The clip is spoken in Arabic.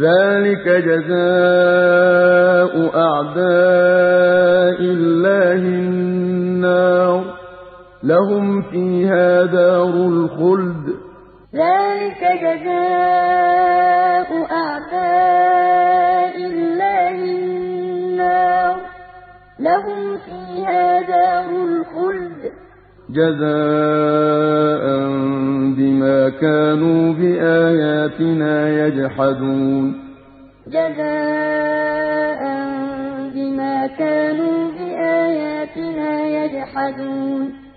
ذلك جزاء أعداء الله النار. لهم فيها دار الخلد. ذلك جزاء أعداء الله النار. لهم فيها دار الخلد. جزاء كانوا بآياتنا يجحدون. جزاء بما كانوا بآياتنا يجحدون.